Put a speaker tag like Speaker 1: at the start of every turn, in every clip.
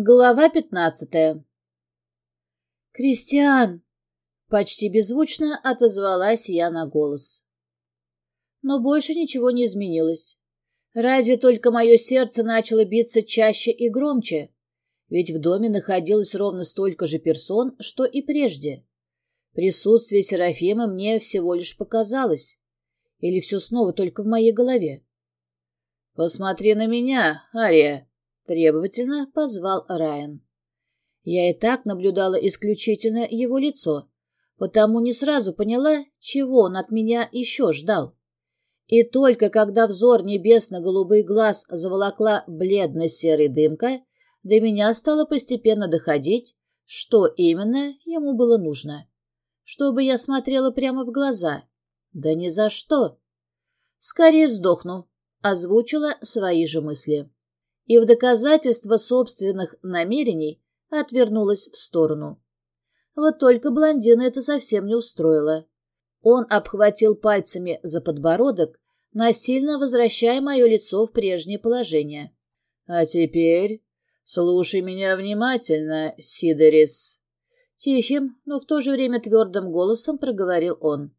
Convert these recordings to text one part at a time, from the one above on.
Speaker 1: Глава пятнадцатая. «Кристиан!» — почти беззвучно отозвалась я на голос. Но больше ничего не изменилось. Разве только мое сердце начало биться чаще и громче, ведь в доме находилось ровно столько же персон, что и прежде. Присутствие Серафима мне всего лишь показалось. Или все снова только в моей голове? «Посмотри на меня, Ария!» Требовательно позвал Райан. Я и так наблюдала исключительно его лицо, потому не сразу поняла, чего он от меня еще ждал. И только когда взор небесно-голубый глаз заволокла бледно-серой дымка, до меня стало постепенно доходить, что именно ему было нужно. Чтобы я смотрела прямо в глаза. Да ни за что. Скорее сдохну, озвучила свои же мысли и в доказательство собственных намерений отвернулась в сторону. Вот только блондина это совсем не устроило. Он обхватил пальцами за подбородок, насильно возвращая мое лицо в прежнее положение. «А теперь слушай меня внимательно, Сидорис». Тихим, но в то же время твердым голосом проговорил он.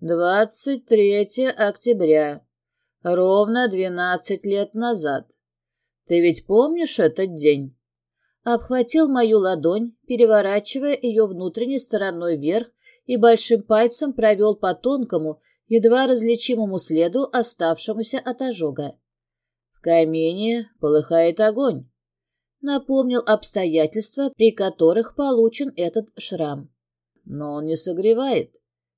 Speaker 1: «Двадцать третье октября. Ровно двенадцать лет назад. Ты ведь помнишь этот день?» Обхватил мою ладонь, переворачивая ее внутренней стороной вверх и большим пальцем провел по тонкому, едва различимому следу, оставшемуся от ожога. В камине полыхает огонь. Напомнил обстоятельства, при которых получен этот шрам. Но он не согревает.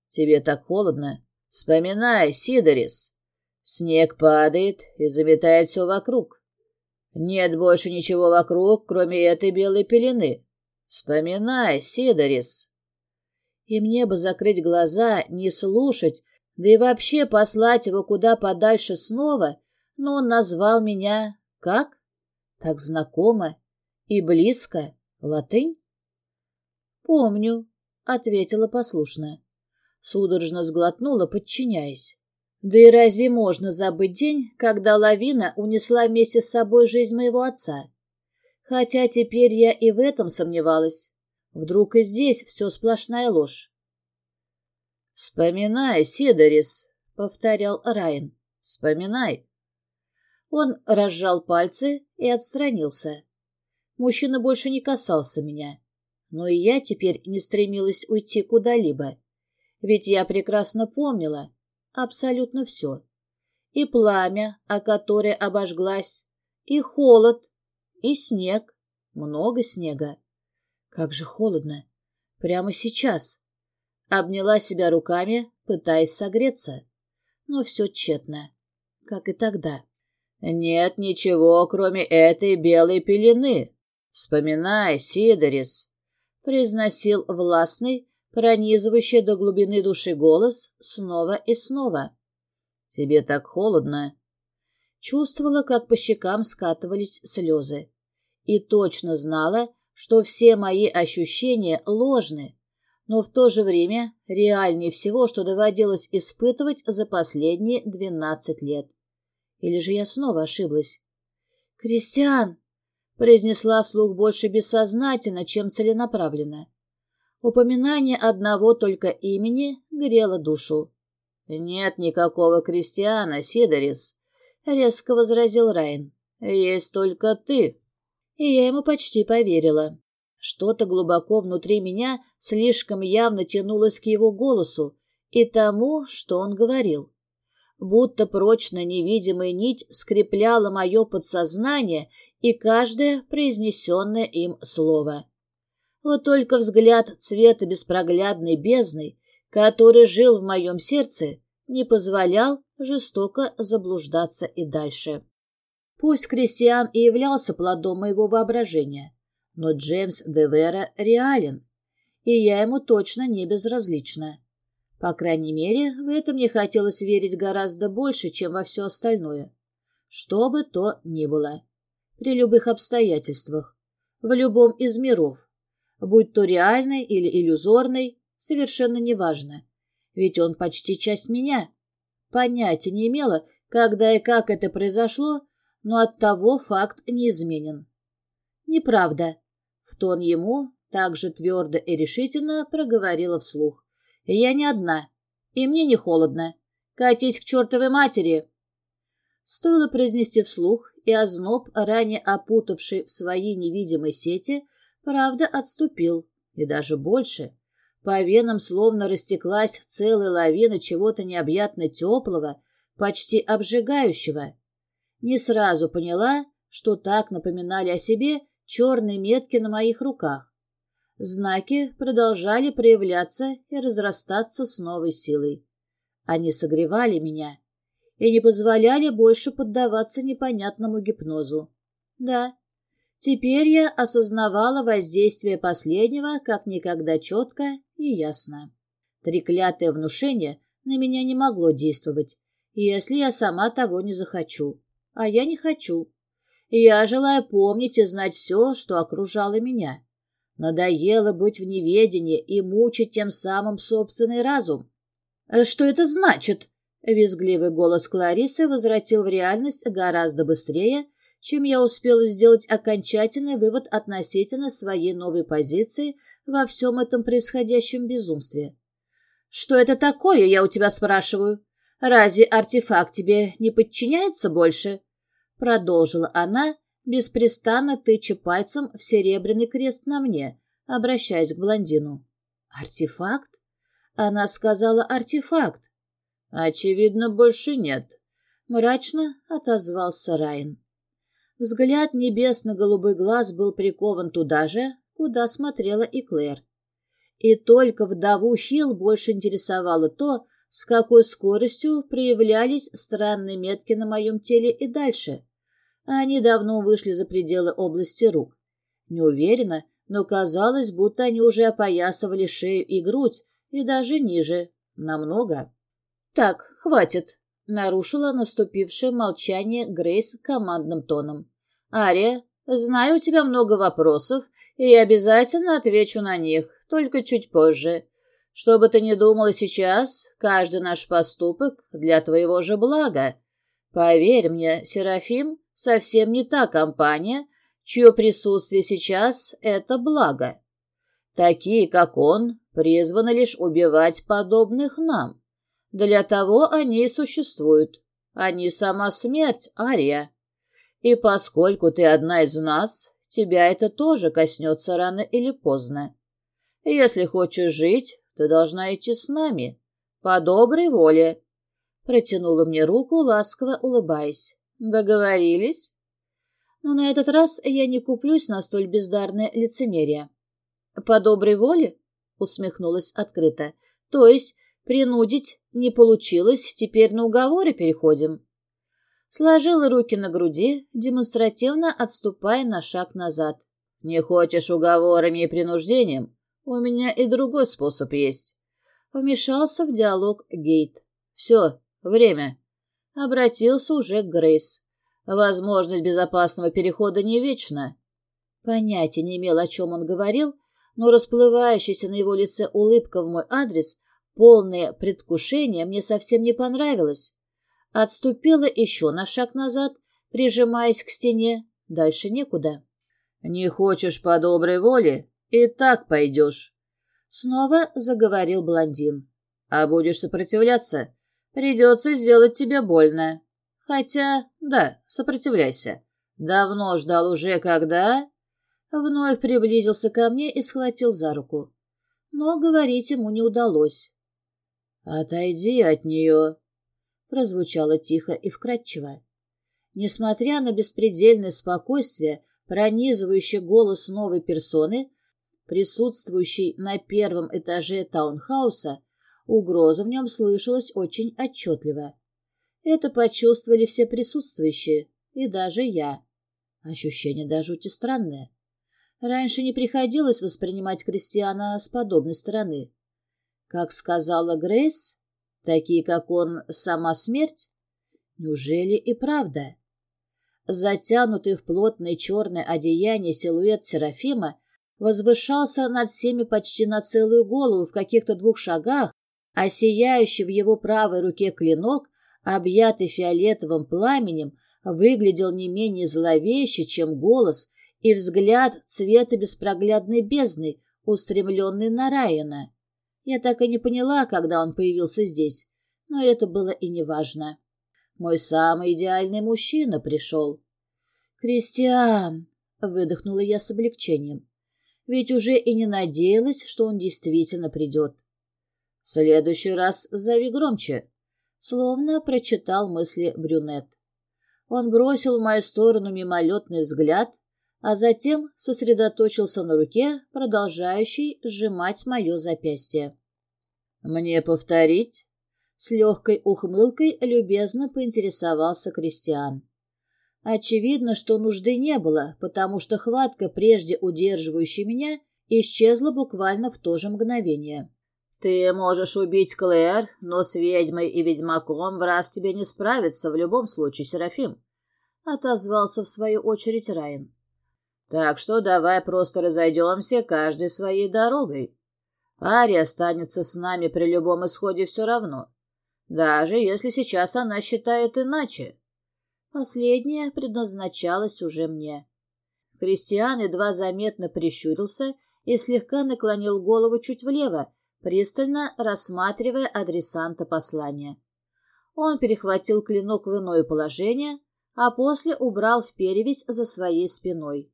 Speaker 1: Тебе так холодно. Вспоминай, Сидорис. Снег падает и заметает все вокруг. Нет больше ничего вокруг, кроме этой белой пелены. Вспоминай, Сидорис. И мне бы закрыть глаза, не слушать, да и вообще послать его куда подальше снова, но он назвал меня как? Так знакомо и близко. Латынь? Помню, — ответила послушно. Судорожно сглотнула, подчиняясь. Да и разве можно забыть день, когда лавина унесла вместе с собой жизнь моего отца? Хотя теперь я и в этом сомневалась. Вдруг и здесь все сплошная ложь. «Вспоминай, Сидорис», — повторял Райан. «Вспоминай». Он разжал пальцы и отстранился. Мужчина больше не касался меня. Но и я теперь не стремилась уйти куда-либо. Ведь я прекрасно помнила, абсолютно все. И пламя, о которое обожглась, и холод, и снег, много снега. Как же холодно. Прямо сейчас. Обняла себя руками, пытаясь согреться. Но все тщетно, как и тогда. Нет ничего, кроме этой белой пелены. Вспоминай, Сидорис, произносил властный, пронизывающий до глубины души голос снова и снова. «Тебе так холодно!» Чувствовала, как по щекам скатывались слезы. И точно знала, что все мои ощущения ложны, но в то же время реальнее всего, что доводилось испытывать за последние двенадцать лет. Или же я снова ошиблась? «Кристиан!» — произнесла вслух больше бессознательно, чем целенаправленно. Упоминание одного только имени грело душу. «Нет никакого крестьяна, Сидорис», — резко возразил Райн. «Есть только ты». И я ему почти поверила. Что-то глубоко внутри меня слишком явно тянулось к его голосу и тому, что он говорил. Будто прочно невидимая нить скрепляла мое подсознание и каждое произнесенное им слово. Вот только взгляд цвета беспроглядной бездны, который жил в моем сердце, не позволял жестоко заблуждаться и дальше. Пусть Кристиан и являлся плодом моего воображения, но Джеймс де Вера реален, и я ему точно не безразлична. По крайней мере, в это мне хотелось верить гораздо больше, чем во все остальное. Что бы то ни было. При любых обстоятельствах. В любом из миров будь то реальный или иллюзорный, совершенно неважно. Ведь он почти часть меня. Понятия не имела, когда и как это произошло, но оттого факт неизменен. Неправда. В тон ему также твердо и решительно проговорила вслух. Я не одна, и мне не холодно. Катись к чертовой матери. Стоило произнести вслух, и озноб, ранее опутавший в своей невидимой сети, правда отступил, и даже больше. По венам словно растеклась целая лавина чего-то необъятно теплого, почти обжигающего. Не сразу поняла, что так напоминали о себе черные метки на моих руках. Знаки продолжали проявляться и разрастаться с новой силой. Они согревали меня и не позволяли больше поддаваться непонятному гипнозу. Да, теперь я осознавала воздействие последнего как никогда четко и ясно. Треклятое внушение на меня не могло действовать, если я сама того не захочу. А я не хочу. Я желаю помнить и знать все, что окружало меня. Надоело быть в неведении и мучить тем самым собственный разум. «Что это значит?» Визгливый голос Кларисы возвратил в реальность гораздо быстрее, чем я успела сделать окончательный вывод относительно своей новой позиции во всем этом происходящем безумстве. «Что это такое, я у тебя спрашиваю? Разве артефакт тебе не подчиняется больше?» Продолжила она, беспрестанно тыча пальцем в серебряный крест на мне, обращаясь к блондину. «Артефакт?» Она сказала «артефакт». «Очевидно, больше нет», — мрачно отозвался Райан. Взгляд небесно-голубый глаз был прикован туда же, куда смотрела и Клэр. И только вдову Хилл больше интересовало то, с какой скоростью проявлялись странные метки на моем теле и дальше. Они давно вышли за пределы области рук. Не уверена, но казалось, будто они уже опоясывали шею и грудь, и даже ниже. Намного. «Так, хватит», — нарушила наступившее молчание Грейс командным тоном. «Ария, знаю, у тебя много вопросов, и я обязательно отвечу на них, только чуть позже. Что бы ты ни думала сейчас, каждый наш поступок для твоего же блага. Поверь мне, Серафим совсем не та компания, чье присутствие сейчас — это благо. Такие, как он, призваны лишь убивать подобных нам. Для того они и существуют. Они сама смерть, Ария. И поскольку ты одна из нас, тебя это тоже коснется рано или поздно. Если хочешь жить, ты должна идти с нами. По доброй воле. Протянула мне руку, ласково улыбаясь. Договорились? Но на этот раз я не куплюсь на столь бездарное лицемерие. По доброй воле? Усмехнулась открыто. То есть Принудить не получилось, теперь на уговоры переходим. Сложила руки на груди, демонстративно отступая на шаг назад. Не хочешь уговорами и принуждением? У меня и другой способ есть. Вмешался в диалог Гейт. Все, время. Обратился уже к Грейс. Возможность безопасного перехода не вечна. Понятия не имел, о чем он говорил, но расплывающаяся на его лице улыбка в мой адрес Полное предвкушение мне совсем не понравилось. Отступила еще на шаг назад, прижимаясь к стене. Дальше некуда. «Не хочешь по доброй воле? И так пойдешь». Снова заговорил блондин. «А будешь сопротивляться? Придется сделать тебе больно. Хотя, да, сопротивляйся. Давно ждал уже, когда...» Вновь приблизился ко мне и схватил за руку. Но говорить ему не удалось. «Отойди от нее!» прозвучало тихо и вкрадчиво. Несмотря на беспредельное спокойствие, пронизывающий голос новой персоны, присутствующей на первом этаже таунхауса, угроза в нем слышалась очень отчетливо. Это почувствовали все присутствующие, и даже я. Ощущение до жути странное. Раньше не приходилось воспринимать крестьяна с подобной стороны. Как сказала Грейс, такие, как он, сама смерть? Неужели и правда? Затянутый в плотное черное одеяние силуэт Серафима возвышался над всеми почти на целую голову в каких-то двух шагах, а сияющий в его правой руке клинок, объятый фиолетовым пламенем, выглядел не менее зловеще, чем голос и взгляд цвета беспроглядной бездны, устремленный на Райана. Я так и не поняла, когда он появился здесь, но это было и не важно. Мой самый идеальный мужчина пришел. «Кристиан!» — выдохнула я с облегчением. Ведь уже и не надеялась, что он действительно придет. «В следующий раз зови громче», — словно прочитал мысли брюнет. Он бросил в мою сторону мимолетный взгляд, а затем сосредоточился на руке, продолжающей сжимать мое запястье. «Мне повторить?» С легкой ухмылкой любезно поинтересовался Кристиан. Очевидно, что нужды не было, потому что хватка, прежде удерживающая меня, исчезла буквально в то же мгновение. «Ты можешь убить Клэр, но с ведьмой и ведьмаком в раз тебе не справиться в любом случае, Серафим», — отозвался в свою очередь Райан. «Так что давай просто разойдемся каждой своей дорогой. Ари останется с нами при любом исходе все равно, даже если сейчас она считает иначе». Последнее предназначалось уже мне. Кристиан едва заметно прищурился и слегка наклонил голову чуть влево, пристально рассматривая адресанта послания. Он перехватил клинок в иное положение, а после убрал в перевязь за своей спиной.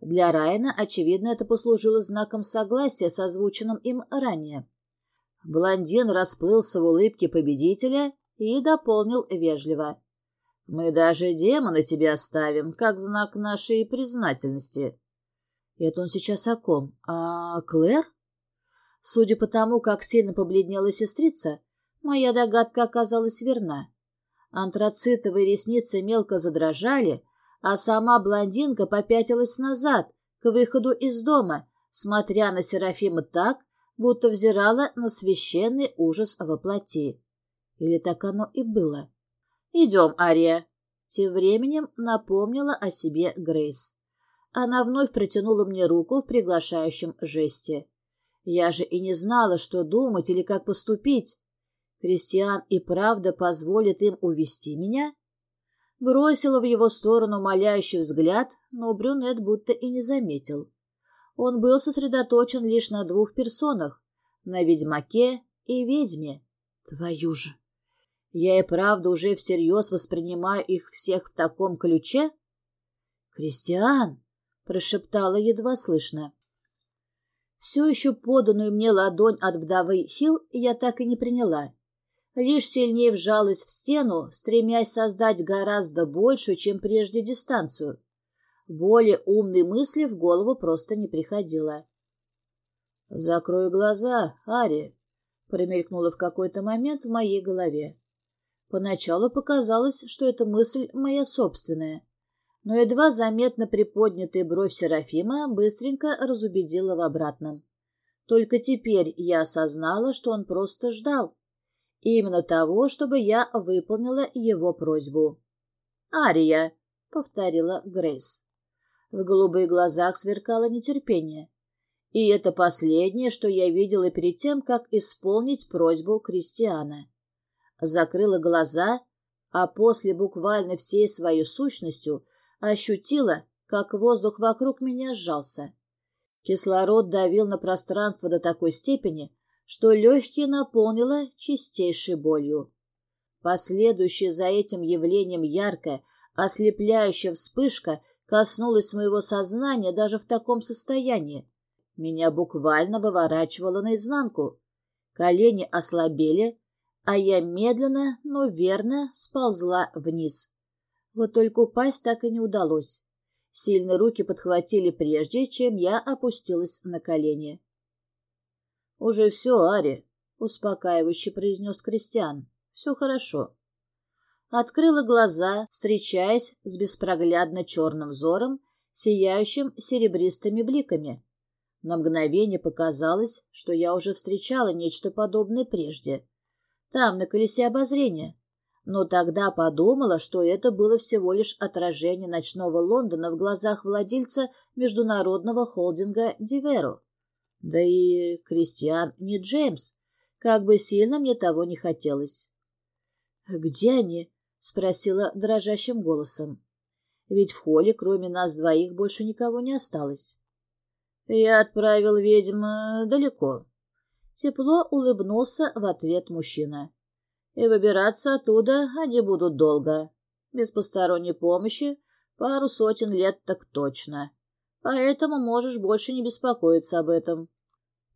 Speaker 1: Для Райана, очевидно, это послужило знаком согласия с озвученным им ранее. Блондин расплылся в улыбке победителя и дополнил вежливо. Мы даже демона тебе оставим, как знак нашей признательности. Это он сейчас о ком? А Клэр? Судя по тому, как сильно побледнела сестрица, моя догадка оказалась верна. Антрацитовые ресницы мелко задрожали, а сама блондинка попятилась назад, к выходу из дома, смотря на Серафима так, будто взирала на священный ужас во плоти. Или так оно и было? «Идем, Ария!» Тем временем напомнила о себе Грейс. Она вновь протянула мне руку в приглашающем жесте. Я же и не знала, что думать или как поступить. Кристиан и правда позволит им увести меня? Бросила в его сторону умоляющий взгляд, но брюнет будто и не заметил. Он был сосредоточен лишь на двух персонах — на ведьмаке и ведьме. Твою же! Я и правда уже всерьез воспринимаю их всех в таком ключе? «Кристиан!» — прошептала едва слышно. Все еще поданную мне ладонь от вдовы Хил я так и не приняла. Лишь сильнее вжалась в стену, стремясь создать гораздо большую, чем прежде, дистанцию. Более умной мысли в голову просто не приходило. «Закрой глаза, Ари», — промелькнуло в какой-то момент в моей голове. Поначалу показалось, что эта мысль моя собственная, но едва заметно приподнятая бровь Серафима быстренько разубедила в обратном. Только теперь я осознала, что он просто ждал. Именно того, чтобы я выполнила его просьбу. «Ария», — повторила Грейс. В голубых глазах сверкало нетерпение. И это последнее, что я видела перед тем, как исполнить просьбу Кристиана закрыла глаза, а после буквально всей своей сущностью ощутила, как воздух вокруг меня сжался. Кислород давил на пространство до такой степени, что легкие наполнило чистейшей болью. Последующая за этим явлением яркая, ослепляющая вспышка коснулась моего сознания даже в таком состоянии. Меня буквально выворачивало наизнанку. Колени ослабели, а я медленно, но верно сползла вниз. Вот только упасть так и не удалось. Сильные руки подхватили прежде, чем я опустилась на колени. — Уже все, Ари, — успокаивающе произнес Кристиан. — Все хорошо. Открыла глаза, встречаясь с беспроглядно черным взором, сияющим серебристыми бликами. На мгновение показалось, что я уже встречала нечто подобное прежде — там, на колесе обозрения. Но тогда подумала, что это было всего лишь отражение ночного Лондона в глазах владельца международного холдинга Диверу. Да и Кристиан не Джеймс, как бы сильно мне того не хотелось. «Где они?» — спросила дрожащим голосом. ведь в холле кроме нас двоих больше никого не осталось. Я отправил ведьм далеко. Тепло улыбнулся в ответ мужчина. И выбираться оттуда они будут долго. Без посторонней помощи пару сотен лет так точно. Поэтому можешь больше не беспокоиться об этом.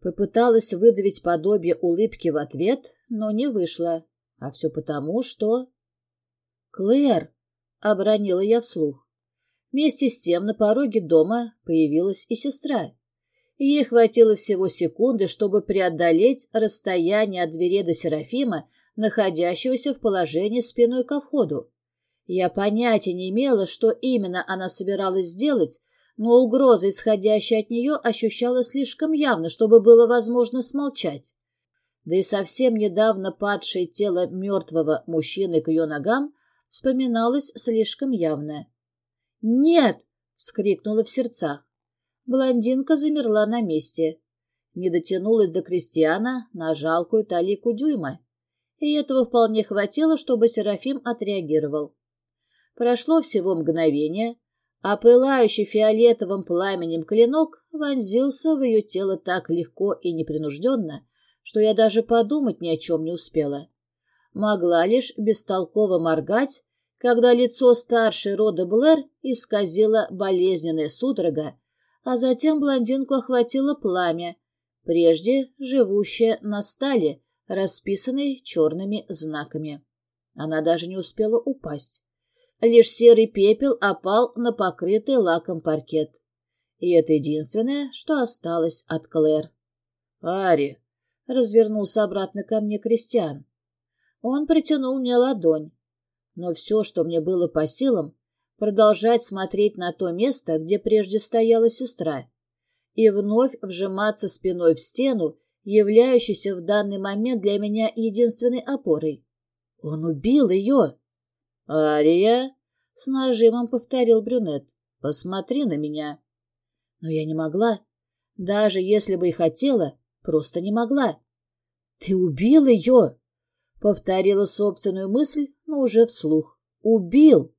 Speaker 1: Попыталась выдавить подобие улыбки в ответ, но не вышло. А все потому, что... «Клэр!» — обронила я вслух. Вместе с тем на пороге дома появилась и сестра. Ей хватило всего секунды, чтобы преодолеть расстояние от двери до Серафима, находящегося в положении спиной ко входу. Я понятия не имела, что именно она собиралась сделать, но угроза, исходящая от нее, ощущалась слишком явно, чтобы было возможно смолчать. Да и совсем недавно падшее тело мертвого мужчины к ее ногам вспоминалось слишком явно. «Нет!» — вскрикнула в сердцах. Блондинка замерла на месте. Не дотянулась до крестьяна на жалкую талику дюйма. И этого вполне хватило, чтобы Серафим отреагировал. Прошло всего мгновение, а пылающий фиолетовым пламенем клинок вонзился в ее тело так легко и непринужденно, что я даже подумать ни о чем не успела. Могла лишь бестолково моргать, когда лицо старшей рода Блэр исказило болезненная судорога, а затем блондинку охватило пламя, прежде живущее на стале, расписанной черными знаками. Она даже не успела упасть. Лишь серый пепел опал на покрытый лаком паркет. И это единственное, что осталось от Клэр. «Ари!» — развернулся обратно ко мне Кристиан. Он протянул мне ладонь. Но все, что мне было по силам, продолжать смотреть на то место, где прежде стояла сестра, и вновь вжиматься спиной в стену, являющуюся в данный момент для меня единственной опорой. Он убил ее. «Ария!» — с нажимом повторил брюнет. «Посмотри на меня!» Но я не могла. Даже если бы и хотела, просто не могла. «Ты убил ее!» — повторила собственную мысль, но уже вслух. «Убил!»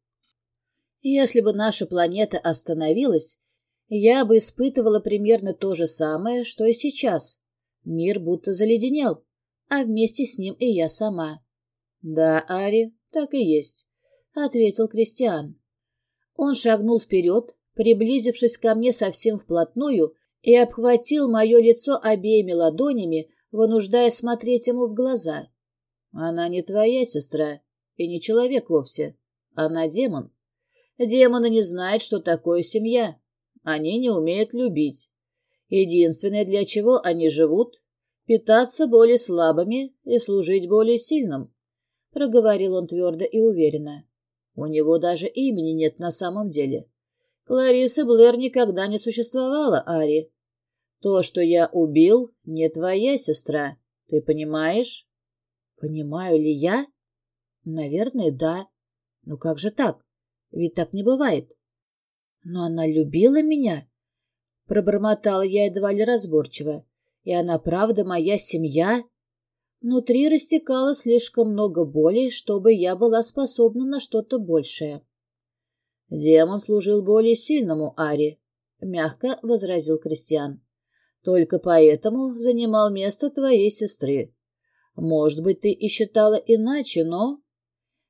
Speaker 1: Если бы наша планета остановилась, я бы испытывала примерно то же самое, что и сейчас. Мир будто заледенел, а вместе с ним и я сама. Да, Ари, так и есть. — ответил Кристиан. Он шагнул вперед, приблизившись ко мне совсем вплотную, и обхватил мое лицо обеими ладонями, вынуждая смотреть ему в глаза. «Она не твоя сестра и не человек вовсе. Она демон. Демоны не знают, что такое семья. Они не умеют любить. Единственное, для чего они живут — питаться более слабыми и служить более сильным», — проговорил он твердо и уверенно. У него даже имени нет на самом деле. Кларисы Блэр никогда не существовала, Ари. То, что я убил, не твоя сестра. Ты понимаешь? Понимаю ли я? Наверное, да. Но как же так? Ведь так не бывает. Но она любила меня. Пробормотала я едва ли разборчиво. И она правда моя семья? Внутри растекалось слишком много боли, чтобы я была способна на что-то большее. «Демон служил более сильному Ари», — мягко возразил Кристиан. «Только поэтому занимал место твоей сестры. Может быть, ты и считала иначе, но...»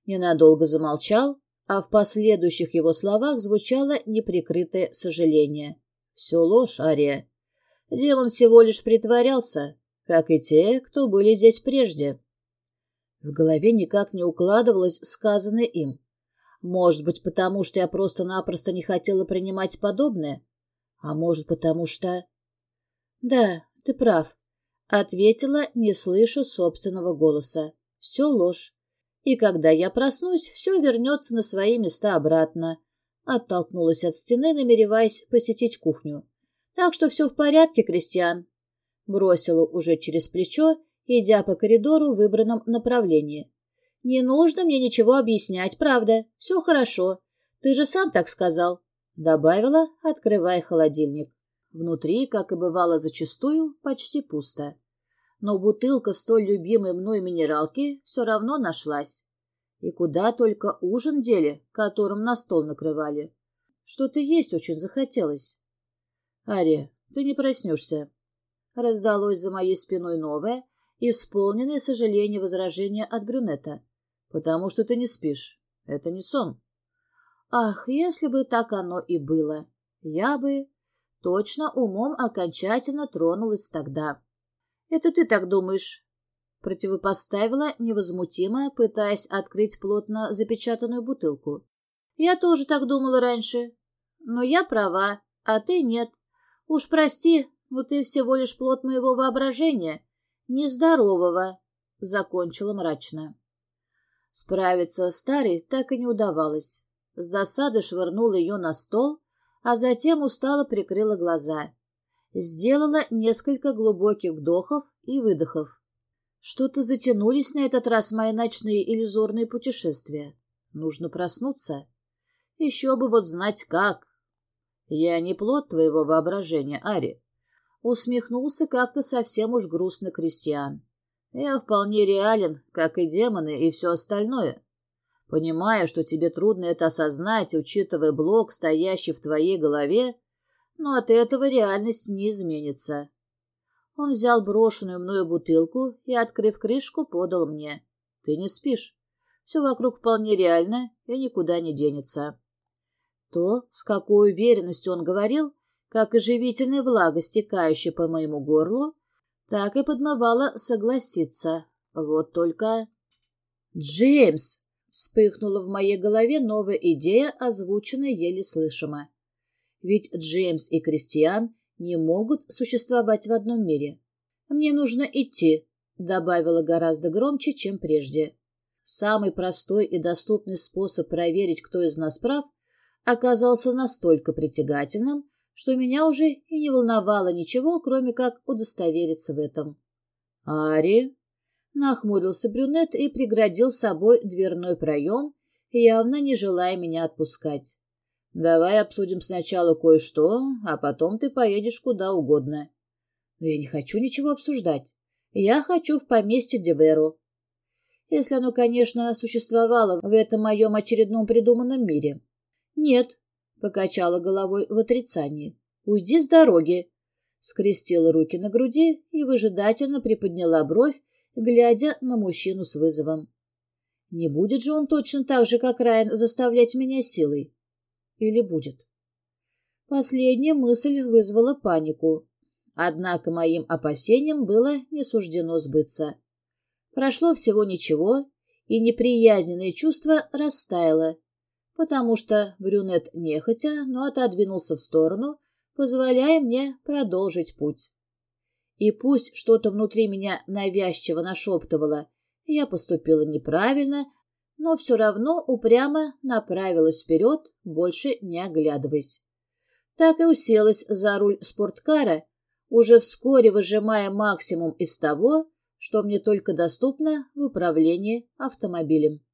Speaker 1: Ненадолго замолчал, а в последующих его словах звучало неприкрытое сожаление. «Все ложь, Ария. Демон всего лишь притворялся, как и те, кто были здесь прежде. В голове никак не укладывалось сказанное им. Может быть, потому что я просто-напросто не хотела принимать подобное? А может, потому что... Да, ты прав, — ответила, не слыша собственного голоса. Все ложь. И когда я проснусь, все вернется на свои места обратно. Оттолкнулась от стены, намереваясь посетить кухню. Так что все в порядке, Кристиан. Бросила уже через плечо, идя по коридору в выбранном направлении. «Не нужно мне ничего объяснять, правда. Все хорошо. Ты же сам так сказал», — добавила, открывая холодильник. Внутри, как и бывало зачастую, почти пусто. Но бутылка столь любимой мной минералки все равно нашлась. И куда только ужин дели, которым на стол накрывали. Что-то есть очень захотелось. Ария, ты не проснешься. Раздалось за моей спиной новое, исполненное сожаление возражение от брюнета. Потому что ты не спишь. Это не сон. Ах, если бы так оно и было. Я бы точно умом окончательно тронулась тогда. Это ты так думаешь? Противопоставила невозмутимо, пытаясь открыть плотно запечатанную бутылку. Я тоже так думала раньше. Но я права, а ты нет. Уж прости, но ты всего лишь плод моего воображения, нездорового, — закончила мрачно. Справиться с Тарой так и не удавалось. С досады швырнула ее на стол, а затем устало прикрыла глаза. Сделала несколько глубоких вдохов и выдохов. Что-то затянулись на этот раз мои ночные иллюзорные путешествия. Нужно проснуться. Еще бы вот знать как. Я не плод твоего воображения, Ари. Усмехнулся как-то совсем уж грустно крестьян. Я вполне реален, как и демоны и все остальное. Понимаю, что тебе трудно это осознать, учитывая блок, стоящий в твоей голове, но от этого реальность не изменится. Он взял брошенную мною бутылку и, открыв крышку, подал мне. Ты не спишь. Все вокруг вполне реально и никуда не денется. То, с какой уверенностью он говорил, как и живительная влага, стекающая по моему горлу, так и подмывала согласиться. Вот только... «Джеймс!» — вспыхнула в моей голове новая идея, озвученная еле слышимо. Ведь Джеймс и Кристиан не могут существовать в одном мире. «Мне нужно идти», — добавила гораздо громче, чем прежде. Самый простой и доступный способ проверить, кто из нас прав, оказался настолько притягательным, что меня уже и не волновало ничего, кроме как удостовериться в этом. «Ари?» — нахмурился брюнет и преградил собой дверной проем, явно не желая меня отпускать. «Давай обсудим сначала кое-что, а потом ты поедешь куда угодно». «Но я не хочу ничего обсуждать. Я хочу в поместье Деверу. Если оно, конечно, существовало в этом моем очередном придуманном мире». «Нет», — покачала головой в отрицании. «Уйди с дороги», — скрестила руки на груди и выжидательно приподняла бровь, глядя на мужчину с вызовом. «Не будет же он точно так же, как Райан, заставлять меня силой? Или будет?» Последняя мысль вызвала панику. Однако моим опасениям было не суждено сбыться. Прошло всего ничего, и неприязненное чувство растаяло, потому что брюнет нехотя, но отодвинулся в сторону, позволяя мне продолжить путь. И пусть что-то внутри меня навязчиво нашептывало, я поступила неправильно, но все равно упрямо направилась вперед, больше не оглядываясь. Так и уселась за руль спорткара, уже вскоре выжимая максимум из того, что мне только доступно в управлении автомобилем.